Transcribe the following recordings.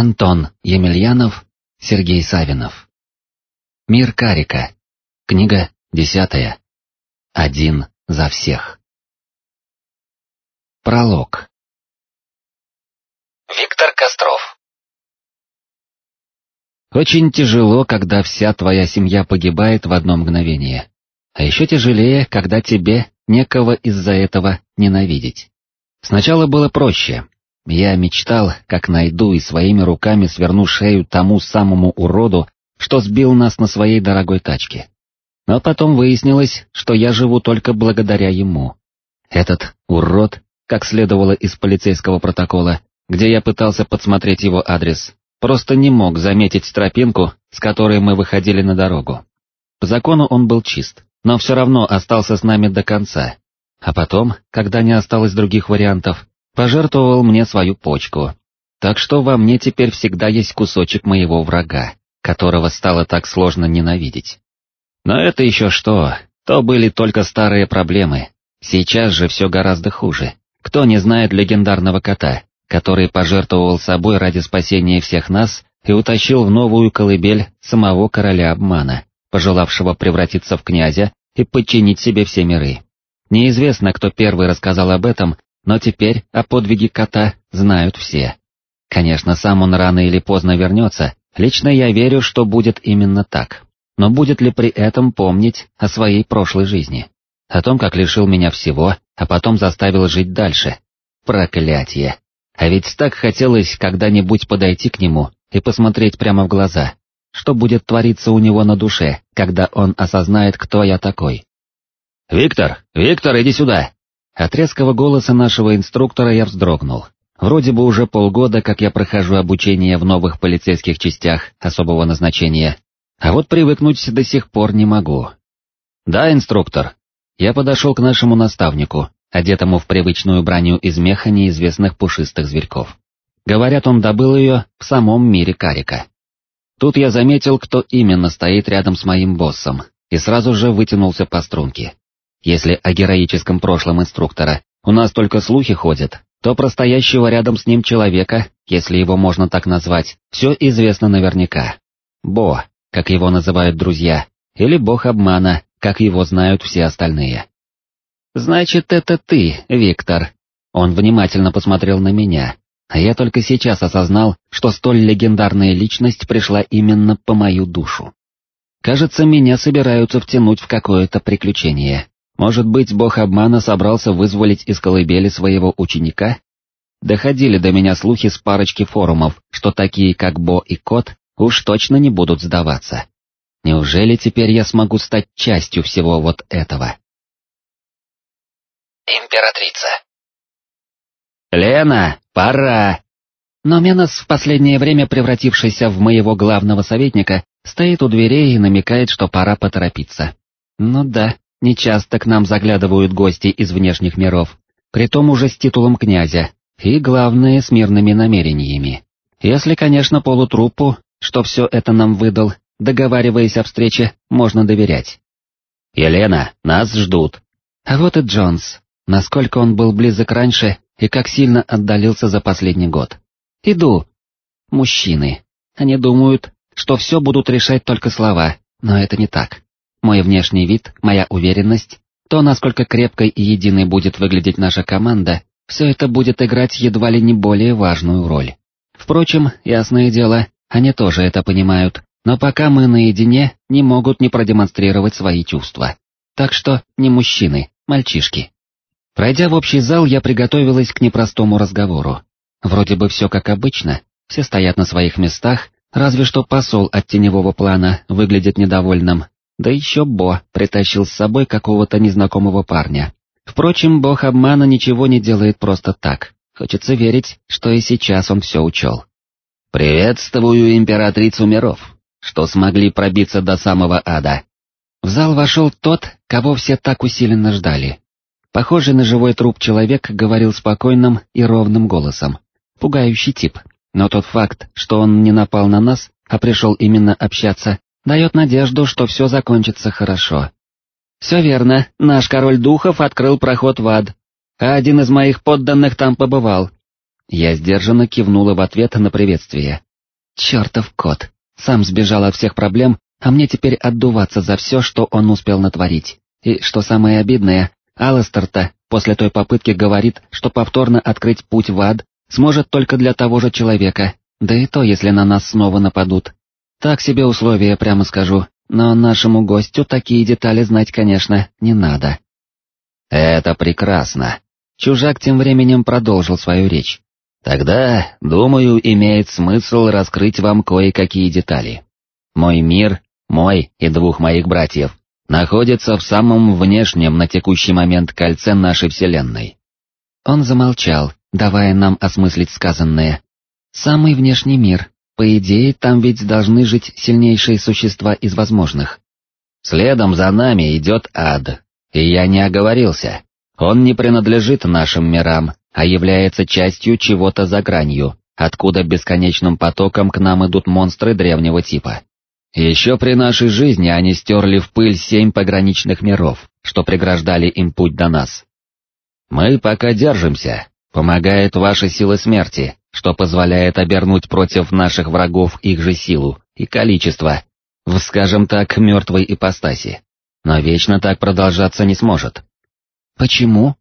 Антон Емельянов, Сергей Савинов. Мир Карика. Книга десятая. Один за всех. Пролог. Виктор Костров. Очень тяжело, когда вся твоя семья погибает в одно мгновение. А еще тяжелее, когда тебе некого из-за этого ненавидеть. Сначала было проще, я мечтал, как найду и своими руками сверну шею тому самому уроду, что сбил нас на своей дорогой тачке. Но потом выяснилось, что я живу только благодаря ему. Этот урод, как следовало из полицейского протокола, где я пытался подсмотреть его адрес, просто не мог заметить тропинку, с которой мы выходили на дорогу. По закону он был чист, но все равно остался с нами до конца. А потом, когда не осталось других вариантов, пожертвовал мне свою почку. Так что во мне теперь всегда есть кусочек моего врага, которого стало так сложно ненавидеть. Но это еще что, то были только старые проблемы. Сейчас же все гораздо хуже. Кто не знает легендарного кота, который пожертвовал собой ради спасения всех нас и утащил в новую колыбель самого короля обмана, пожелавшего превратиться в князя и подчинить себе все миры. Неизвестно, кто первый рассказал об этом, но теперь о подвиге кота знают все. Конечно, сам он рано или поздно вернется, лично я верю, что будет именно так. Но будет ли при этом помнить о своей прошлой жизни? О том, как лишил меня всего, а потом заставил жить дальше? Проклятие! А ведь так хотелось когда-нибудь подойти к нему и посмотреть прямо в глаза. Что будет твориться у него на душе, когда он осознает, кто я такой? «Виктор! Виктор, иди сюда!» От резкого голоса нашего инструктора я вздрогнул. Вроде бы уже полгода, как я прохожу обучение в новых полицейских частях особого назначения, а вот привыкнуть до сих пор не могу. Да, инструктор. Я подошел к нашему наставнику, одетому в привычную броню из меха неизвестных пушистых зверьков. Говорят, он добыл ее в самом мире карика. Тут я заметил, кто именно стоит рядом с моим боссом, и сразу же вытянулся по струнке. Если о героическом прошлом инструктора у нас только слухи ходят, то про стоящего рядом с ним человека, если его можно так назвать, все известно наверняка. Бо, как его называют друзья, или бог обмана, как его знают все остальные. «Значит, это ты, Виктор». Он внимательно посмотрел на меня, а я только сейчас осознал, что столь легендарная личность пришла именно по мою душу. Кажется, меня собираются втянуть в какое-то приключение. Может быть, бог обмана собрался вызволить из колыбели своего ученика? Доходили до меня слухи с парочки форумов, что такие как Бо и Кот уж точно не будут сдаваться. Неужели теперь я смогу стать частью всего вот этого? Императрица. «Лена, пора!» Но Менос, в последнее время превратившийся в моего главного советника, стоит у дверей и намекает, что пора поторопиться. Ну да, Нечасто к нам заглядывают гости из внешних миров, притом уже с титулом князя, и, главное, с мирными намерениями. Если, конечно, полутрупу, что все это нам выдал, договариваясь о встрече, можно доверять. «Елена, нас ждут». А вот и Джонс, насколько он был близок раньше и как сильно отдалился за последний год. «Иду». Мужчины. Они думают, что все будут решать только слова, но это не так. Мой внешний вид, моя уверенность, то, насколько крепкой и единой будет выглядеть наша команда, все это будет играть едва ли не более важную роль. Впрочем, ясное дело, они тоже это понимают, но пока мы наедине, не могут не продемонстрировать свои чувства. Так что не мужчины, мальчишки. Пройдя в общий зал, я приготовилась к непростому разговору. Вроде бы все как обычно, все стоят на своих местах, разве что посол от теневого плана выглядит недовольным, да еще Бо притащил с собой какого-то незнакомого парня. Впрочем, бог обмана ничего не делает просто так. Хочется верить, что и сейчас он все учел. «Приветствую императрицу миров, что смогли пробиться до самого ада». В зал вошел тот, кого все так усиленно ждали. Похожий на живой труп человек говорил спокойным и ровным голосом. Пугающий тип, но тот факт, что он не напал на нас, а пришел именно общаться, дает надежду, что все закончится хорошо. Все верно, наш король духов открыл проход в ад, а один из моих подданных там побывал. Я сдержанно кивнула в ответ на приветствие, Чертов кот, сам сбежал от всех проблем, а мне теперь отдуваться за все, что он успел натворить. И, что самое обидное, Алластер-то после той попытки говорит, что повторно открыть путь в ад сможет только для того же человека, да и то, если на нас снова нападут. Так себе условия, прямо скажу, но нашему гостю такие детали знать, конечно, не надо. Это прекрасно. Чужак тем временем продолжил свою речь. Тогда, думаю, имеет смысл раскрыть вам кое-какие детали. Мой мир, мой и двух моих братьев, находится в самом внешнем на текущий момент кольце нашей Вселенной. Он замолчал, давая нам осмыслить сказанное. Самый внешний мир, по идее, там ведь должны жить сильнейшие существа из возможных. Следом за нами идет ад, и я не оговорился. Он не принадлежит нашим мирам, а является частью чего-то за гранью, откуда бесконечным потоком к нам идут монстры древнего типа. Еще при нашей жизни они стерли в пыль семь пограничных миров, что преграждали им путь до нас. Мы пока держимся, помогает ваша сила смерти, что позволяет обернуть против наших врагов их же силу и количество, в, скажем так, мертвой ипостаси. Но вечно так продолжаться не сможет. Почему?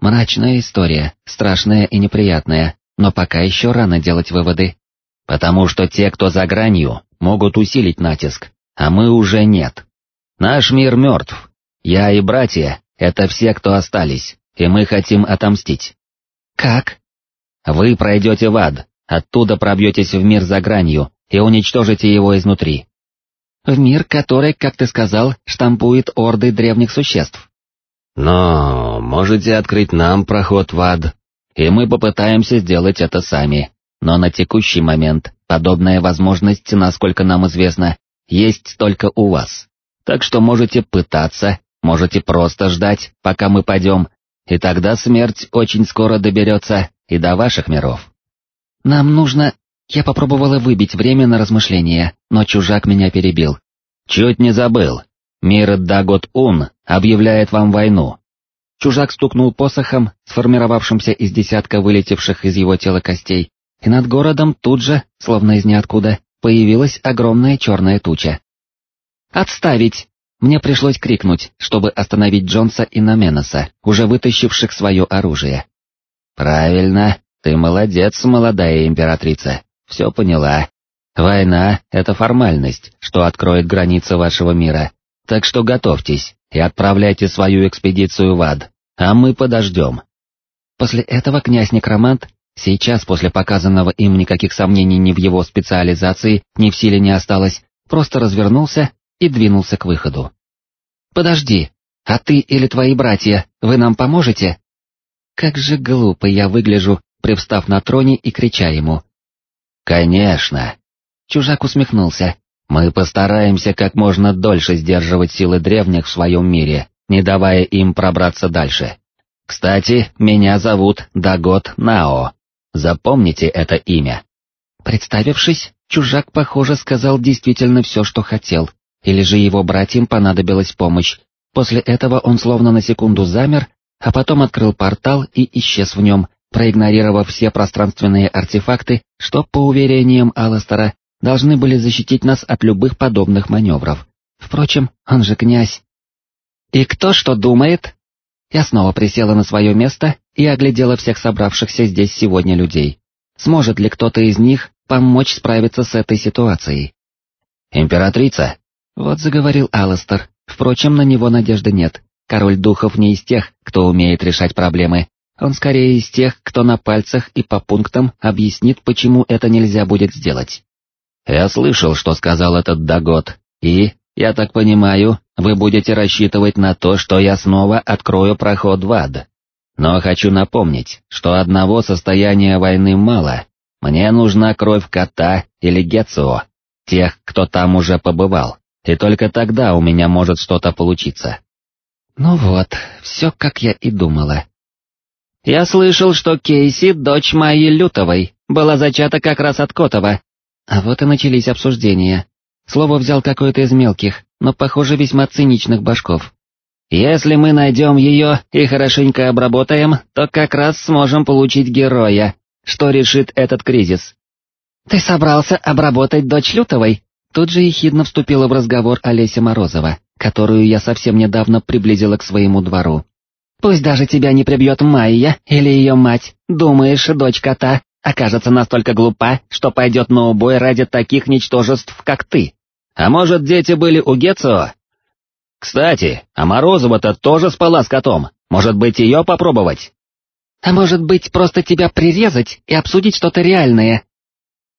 Мрачная история, страшная и неприятная, но пока еще рано делать выводы. Потому что те, кто за гранью, могут усилить натиск, а мы уже нет. Наш мир мертв. Я и братья — это все, кто остались, и мы хотим отомстить. Как? Вы пройдете в ад, оттуда пробьетесь в мир за гранью и уничтожите его изнутри. В мир, который, как ты сказал, штампует орды древних существ. Но можете открыть нам проход в ад, и мы попытаемся сделать это сами. Но на текущий момент подобная возможность, насколько нам известно, есть только у вас. Так что можете пытаться, можете просто ждать, пока мы пойдем, и тогда смерть очень скоро доберется и до ваших миров. Нам нужно... Я попробовала выбить время на размышления, но чужак меня перебил. Чуть не забыл. Мир Дагот-Ун объявляет вам войну. Чужак стукнул посохом, сформировавшимся из десятка вылетевших из его тела костей, и над городом тут же, словно из ниоткуда, появилась огромная черная туча. «Отставить!» Мне пришлось крикнуть, чтобы остановить Джонса и Наменоса, уже вытащивших свое оружие. «Правильно, ты молодец, молодая императрица, все поняла. Война — это формальность, что откроет границы вашего мира, так что готовьтесь и отправляйте свою экспедицию в ад, а мы подождем». После этого князь-некромант Сейчас, после показанного им никаких сомнений ни в его специализации, ни в силе не осталось, просто развернулся и двинулся к выходу. «Подожди, а ты или твои братья, вы нам поможете?» Как же глупо я выгляжу, привстав на троне и крича ему. «Конечно!» Чужак усмехнулся. «Мы постараемся как можно дольше сдерживать силы древних в своем мире, не давая им пробраться дальше. Кстати, меня зовут Дагот Нао. Запомните это имя. Представившись, чужак, похоже, сказал действительно все, что хотел, или же его братьям понадобилась помощь. После этого он словно на секунду замер, а потом открыл портал и исчез в нем, проигнорировав все пространственные артефакты, что, по уверениям Алластера, должны были защитить нас от любых подобных маневров. Впрочем, он же князь. «И кто что думает?» Я снова присела на свое место и оглядела всех собравшихся здесь сегодня людей. Сможет ли кто-то из них помочь справиться с этой ситуацией? «Императрица!» Вот заговорил Алластер, впрочем, на него надежды нет. Король духов не из тех, кто умеет решать проблемы, он скорее из тех, кто на пальцах и по пунктам объяснит, почему это нельзя будет сделать. «Я слышал, что сказал этот Дагот, и, я так понимаю, вы будете рассчитывать на то, что я снова открою проход в ад. Но хочу напомнить, что одного состояния войны мало. Мне нужна кровь кота или Гецио, тех, кто там уже побывал, и только тогда у меня может что-то получиться. Ну вот, все как я и думала. Я слышал, что Кейси, дочь Майи Лютовой, была зачата как раз от Котова. А вот и начались обсуждения. Слово взял какой-то из мелких, но, похоже, весьма циничных башков. Если мы найдем ее и хорошенько обработаем, то как раз сможем получить героя, что решит этот кризис. «Ты собрался обработать дочь Лютовой?» Тут же ехидно вступила в разговор Олеся Морозова, которую я совсем недавно приблизила к своему двору. «Пусть даже тебя не прибьет Майя или ее мать, думаешь, дочь кота окажется настолько глупа, что пойдет на убой ради таких ничтожеств, как ты. А может, дети были у Гецо? Кстати, а Морозова-то тоже спала с котом, может быть, ее попробовать? А может быть, просто тебя прирезать и обсудить что-то реальное?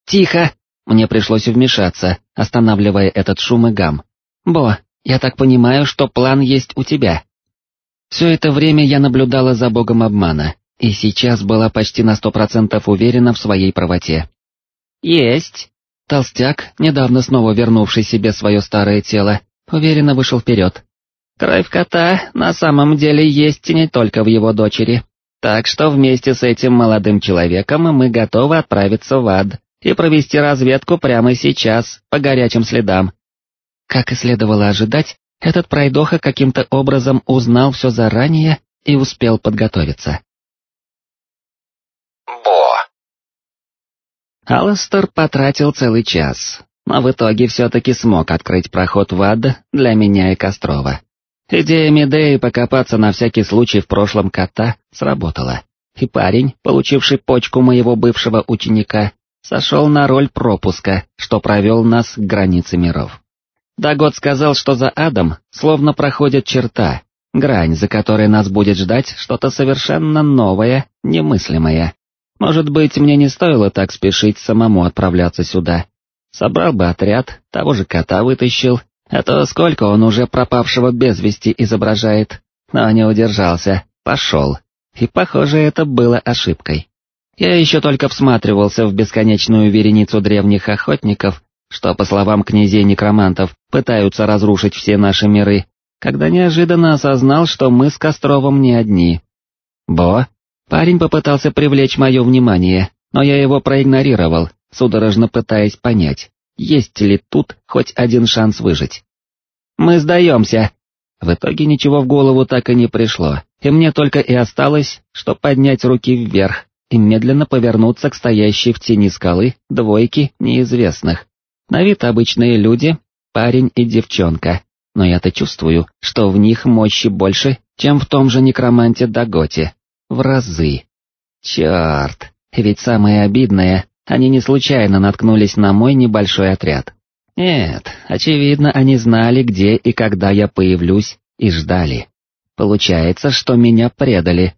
Тихо! Мне пришлось вмешаться, останавливая этот шум и гам. Бо, я так понимаю, что план есть у тебя. Все это время я наблюдала за богом обмана, и сейчас была почти на сто процентов уверена в своей правоте. «Есть!» Толстяк, недавно снова вернувший себе свое старое тело, уверенно вышел вперед. «Кровь кота на самом деле есть не только в его дочери, так что вместе с этим молодым человеком мы готовы отправиться в ад и провести разведку прямо сейчас, по горячим следам». Как и следовало ожидать, этот пройдоха каким-то образом узнал все заранее и успел подготовиться. Алластер потратил целый час, но в итоге все-таки смог открыть проход в ад для меня и Кострова. Идея Медеи покопаться на всякий случай в прошлом кота сработала, и парень, получивший почку моего бывшего ученика, сошел на роль пропуска, что провел нас к границе миров. Дагод сказал, что за адом словно проходит черта, грань, за которой нас будет ждать что-то совершенно новое, немыслимое. Может быть, мне не стоило так спешить самому отправляться сюда. Собрал бы отряд, того же кота вытащил, а то сколько он уже пропавшего без вести изображает. Но не удержался, пошел. И, похоже, это было ошибкой. Я еще только всматривался в бесконечную вереницу древних охотников, что, по словам князей-некромантов, пытаются разрушить все наши миры, когда неожиданно осознал, что мы с Костровым не одни. Бо, Парень попытался привлечь мое внимание, но я его проигнорировал, судорожно пытаясь понять, есть ли тут хоть один шанс выжить. «Мы сдаемся!» В итоге ничего в голову так и не пришло, и мне только и осталось, что поднять руки вверх и медленно повернуться к стоящей в тени скалы двойке неизвестных. На вид обычные люди, парень и девчонка, но я-то чувствую, что в них мощи больше, чем в том же некроманте Даготе в разы. Черт, ведь самое обидное, они не случайно наткнулись на мой небольшой отряд. Нет, очевидно, они знали, где и когда я появлюсь, и ждали. Получается, что меня предали.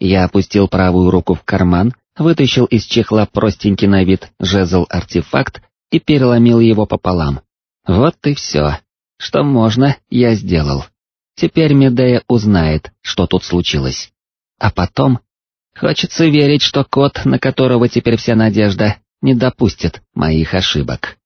Я опустил правую руку в карман, вытащил из чехла простенький на вид жезл-артефакт и переломил его пополам. Вот и все. Что можно, я сделал. Теперь Медея узнает, что тут случилось. А потом... Хочется верить, что кот, на которого теперь вся надежда, не допустит моих ошибок.